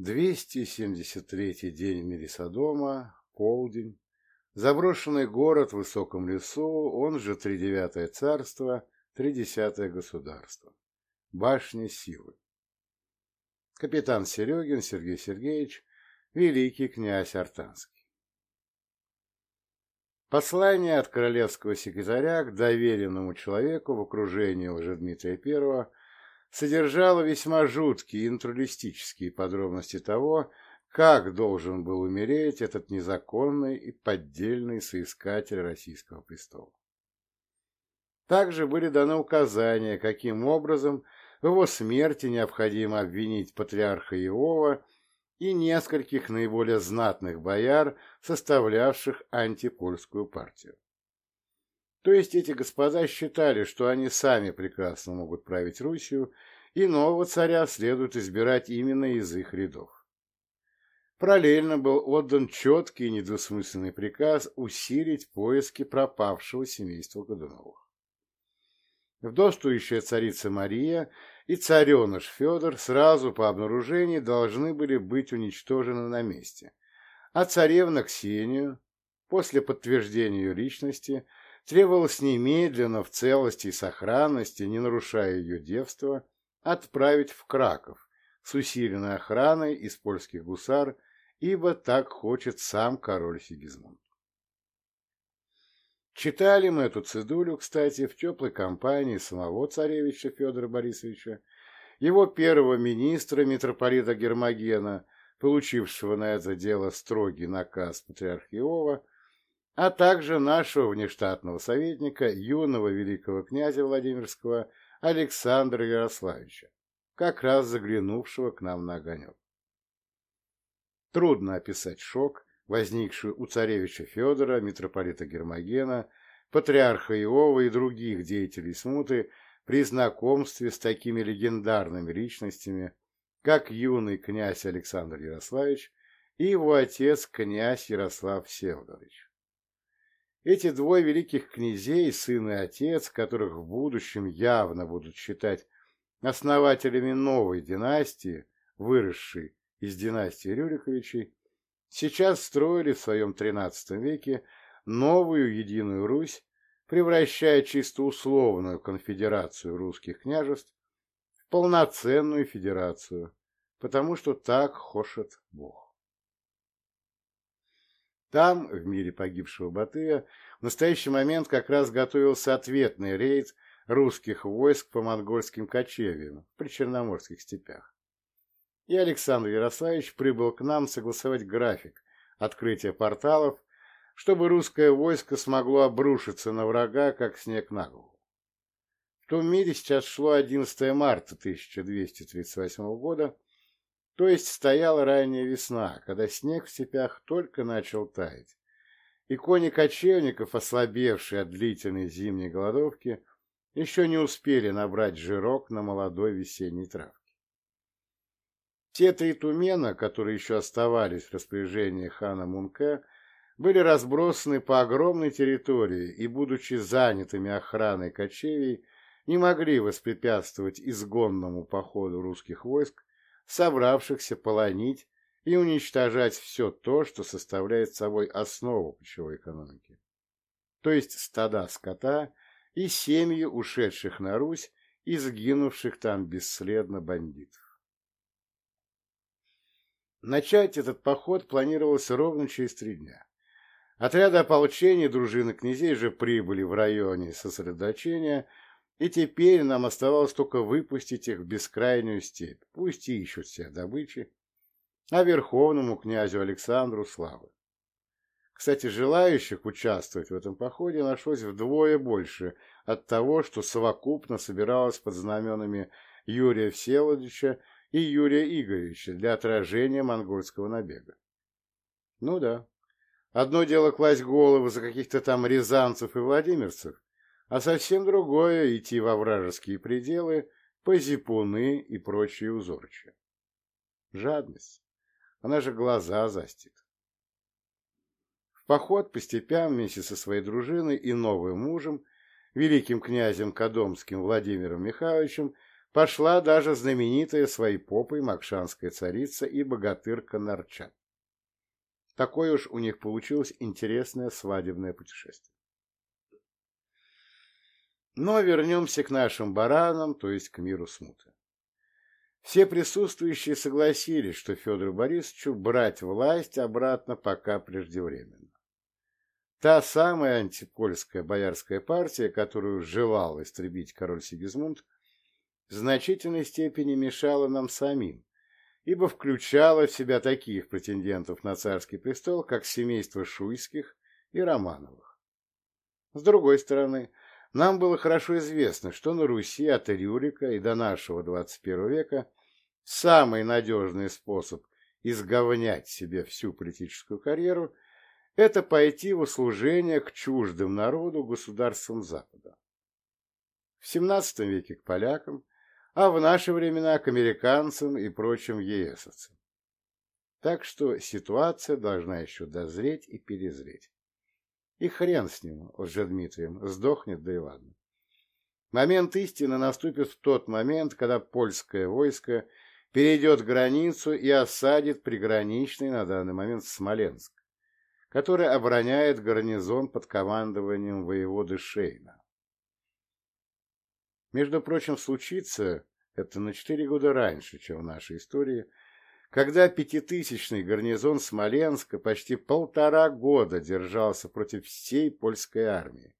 273-й день в мире Содома, полдень, заброшенный город в высоком лесу, он же Тридевятое царство, Тридесятое государство, башня силы. Капитан Серегин Сергей Сергеевич, великий князь Артанский. Послание от королевского секретаря к доверенному человеку в окружении Лжедмитрия I содержало весьма жуткие интрулистические подробности того, как должен был умереть этот незаконный и поддельный соискатель российского престола. Также были даны указания, каким образом в его смерти необходимо обвинить патриарха Иова и нескольких наиболее знатных бояр, составлявших антипольскую партию. То есть эти господа считали, что они сами прекрасно могут править Русью, и нового царя следует избирать именно из их рядов. Параллельно был отдан четкий и недвусмысленный приказ усилить поиски пропавшего семейства Годуновых. Вдовствующая царица Мария и цареныш Федор сразу по обнаружении должны были быть уничтожены на месте, а царевна Ксению, после подтверждения ее личности, требовалось немедленно в целости и сохранности, не нарушая ее девства, отправить в Краков с усиленной охраной из польских гусар, ибо так хочет сам король Сигизмунд. Читали мы эту цедулю, кстати, в теплой компании самого царевича Федора Борисовича, его первого министра, митрополита Гермогена, получившего на это дело строгий наказ патриарха а также нашего внештатного советника, юного великого князя Владимирского Александра Ярославича, как раз заглянувшего к нам на огонек. Трудно описать шок, возникший у царевича Федора, митрополита Гермогена, патриарха Иова и других деятелей смуты при знакомстве с такими легендарными личностями, как юный князь Александр Ярославич и его отец князь Ярослав Всеволодович. Эти двое великих князей, сын и отец, которых в будущем явно будут считать основателями новой династии, выросшей из династии Рюриковичей, сейчас строили в своем XIII веке новую единую Русь, превращая чисто условную конфедерацию русских княжеств в полноценную федерацию, потому что так хочет Бог. Там, в мире погибшего Батыя, в настоящий момент как раз готовился ответный рейд русских войск по монгольским кочевьям в причерноморских степях. И Александр Ярославич прибыл к нам согласовать график открытия порталов, чтобы русское войско смогло обрушиться на врага, как снег на голову. В том мире сейчас шло 11 марта 1238 года, то есть стояла ранняя весна, когда снег в степях только начал таять, и кони кочевников, ослабевшие от длительной зимней голодовки, еще не успели набрать жирок на молодой весенней травке. Те три тумена, которые еще оставались в распоряжении хана Мунке, были разбросаны по огромной территории и, будучи занятыми охраной кочевий, не могли воспрепятствовать изгонному походу русских войск собравшихся полонить и уничтожать все то, что составляет собой основу пищевой экономики, то есть стада скота и семьи ушедших на Русь и сгинувших там бесследно бандитов. Начать этот поход планировалось ровно через три дня. Отряды ополчения дружины князей же прибыли в районе сосредоточения и теперь нам оставалось только выпустить их в бескрайнюю степь, пусть и ищут себе добычи, а верховному князю Александру славы. Кстати, желающих участвовать в этом походе нашлось вдвое больше от того, что совокупно собиралось под знаменами Юрия Всеволодовича и Юрия Игоревича для отражения монгольского набега. Ну да, одно дело класть головы за каких-то там рязанцев и владимирцев, а совсем другое — идти во вражеские пределы по зипуны и прочие узорчия. Жадность. Она же глаза застит. В поход по степям вместе со своей дружиной и новым мужем, великим князем Кадомским Владимиром Михайловичем, пошла даже знаменитая своей попой макшанская царица и богатырка Нарча. Такое уж у них получилось интересное свадебное путешествие. Но вернемся к нашим баранам, то есть к миру смуты. Все присутствующие согласились, что Федору Борисовичу брать власть обратно пока преждевременно. Та самая антипольская боярская партия, которую желал истребить король Сигизмунд, в значительной степени мешала нам самим, ибо включала в себя таких претендентов на царский престол, как семейство Шуйских и Романовых. С другой стороны, нам было хорошо известно, что на Руси от Рюрика и до нашего 21 века самый надежный способ изговнять себе всю политическую карьеру – это пойти в услужение к чуждым народу государствам Запада. В XVII веке к полякам, а в наши времена к американцам и прочим ЕСовцам. Так что ситуация должна еще дозреть и перезреть. И хрен с ним, Лжедмитрием, сдохнет, да и ладно. Момент истины наступит в тот момент, когда польское войско перейдет границу и осадит приграничный на данный момент Смоленск, который обороняет гарнизон под командованием воеводы Шейна. Между прочим, случится это на четыре года раньше, чем в нашей истории, когда пятитысячный гарнизон Смоленска почти полтора года держался против всей польской армии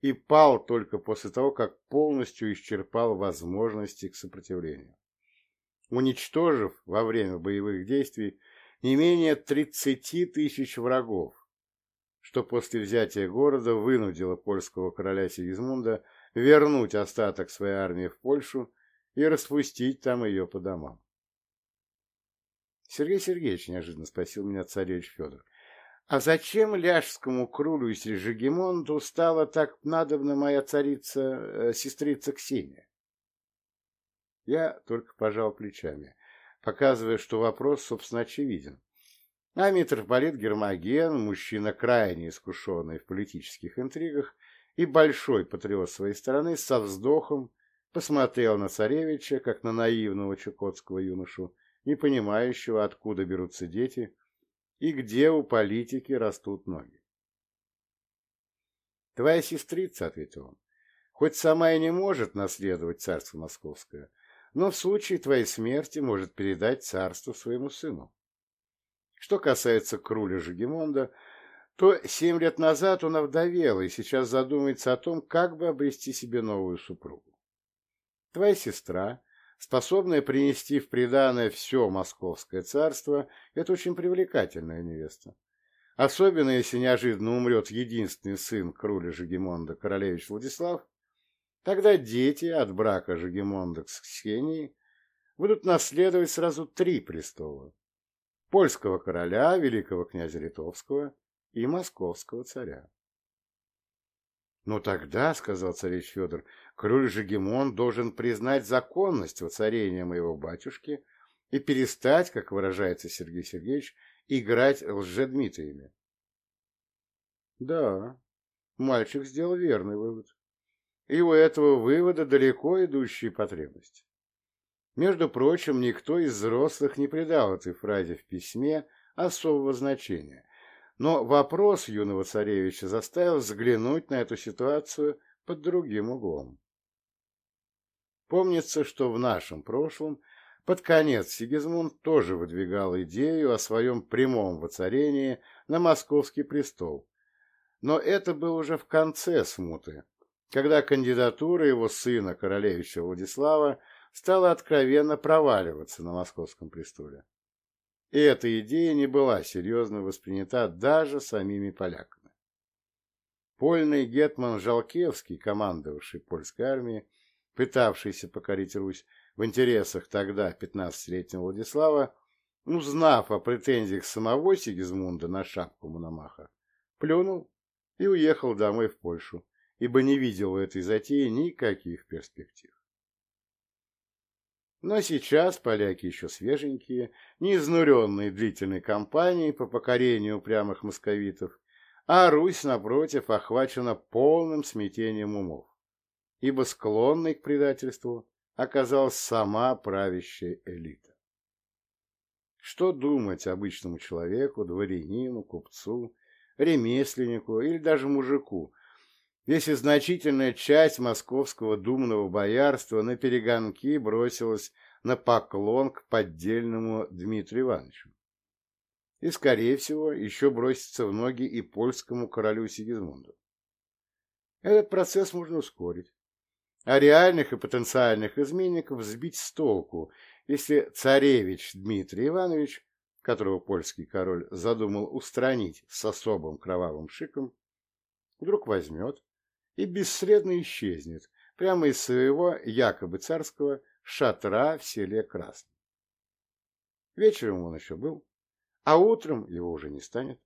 и пал только после того, как полностью исчерпал возможности к сопротивлению, уничтожив во время боевых действий не менее 30 тысяч врагов, что после взятия города вынудило польского короля Сигизмунда вернуть остаток своей армии в Польшу и распустить там ее по домам. Сергей Сергеевич неожиданно спросил меня царевич Федор, а зачем ляжскому крулю и Сержигемонту стала так надобна моя царица, э, сестрица Ксения? Я только пожал плечами, показывая, что вопрос, собственно, очевиден. А митрополит Гермоген, мужчина крайне искушенный в политических интригах, и большой патриот своей страны со вздохом посмотрел на царевича, как на наивного чукотского юношу, не понимающего, откуда берутся дети и где у политики растут ноги. «Твоя сестрица», — ответил он, — «хоть сама и не может наследовать царство московское, но в случае твоей смерти может передать царство своему сыну. Что касается Круля Жигемонда, то семь лет назад он овдовел и сейчас задумается о том, как бы обрести себе новую супругу. Твоя сестра, способная принести в приданое все московское царство, это очень привлекательная невеста. Особенно, если неожиданно умрет единственный сын короля Жигемонда, королевич Владислав, тогда дети от брака Жигемонда с Ксенией будут наследовать сразу три престола. Польского короля, великого князя Литовского и московского царя. «Ну тогда, — сказал царевич Федор, — король Жегемон должен признать законность воцарения моего батюшки и перестать, как выражается Сергей Сергеевич, играть лжедмитриями». Да, мальчик сделал верный вывод. И у этого вывода далеко идущие потребности. Между прочим, никто из взрослых не придал этой фразе в письме особого значения, но вопрос юного царевича заставил взглянуть на эту ситуацию под другим углом. Помнится, что в нашем прошлом под конец Сигизмунд тоже выдвигал идею о своем прямом воцарении на московский престол, но это было уже в конце смуты, когда кандидатура его сына, королевича Владислава, стала откровенно проваливаться на московском престоле. И эта идея не была серьезно воспринята даже самими поляками. Польный гетман Жалкевский, командовавший польской армией, пытавшийся покорить Русь в интересах тогда 15-летнего Владислава, узнав о претензиях самого Сигизмунда на шапку Мономаха, плюнул и уехал домой в Польшу, ибо не видел в этой затее никаких перспектив. Но сейчас поляки еще свеженькие, не изнуренные длительной кампанией по покорению упрямых московитов, а Русь, напротив, охвачена полным смятением умов, ибо склонный к предательству оказалась сама правящая элита. Что думать обычному человеку, дворянину, купцу, ремесленнику или даже мужику, если значительная часть московского думного боярства на перегонки бросилась на поклон к поддельному Дмитрию Ивановичу? И, скорее всего, еще бросится в ноги и польскому королю Сигизмунду. Этот процесс можно ускорить, а реальных и потенциальных изменников сбить с толку, если царевич Дмитрий Иванович, которого польский король задумал устранить с особым кровавым шиком, вдруг возьмет и бесследно исчезнет прямо из своего якобы царского шатра в селе Красном. Вечером он еще был, а утром его уже не станет.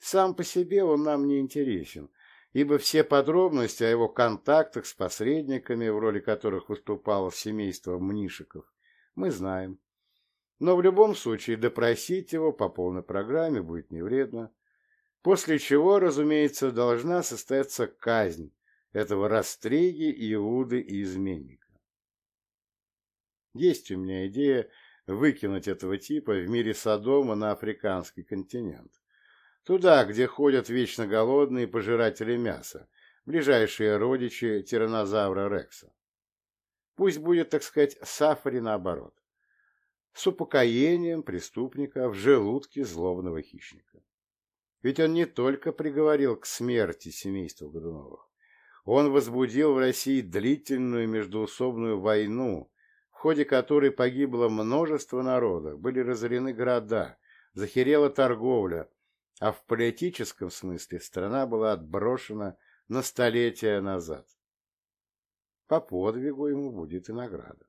Сам по себе он нам не интересен, ибо все подробности о его контактах с посредниками, в роли которых выступало семейство Мнишиков, мы знаем. Но в любом случае допросить его по полной программе будет не вредно, после чего, разумеется, должна состояться казнь этого растреги Иуды и изменника. Есть у меня идея выкинуть этого типа в мире Содома на африканский континент. Туда, где ходят вечно голодные пожиратели мяса, ближайшие родичи тиранозавра Рекса. Пусть будет, так сказать, сафари наоборот. С упокоением преступника в желудке злобного хищника. Ведь он не только приговорил к смерти семейство Годуновых. Он возбудил в России длительную междуусобную войну, в ходе которой погибло множество народов, были разорены города, захерела торговля, а в политическом смысле страна была отброшена на столетия назад. По подвигу ему будет и награда.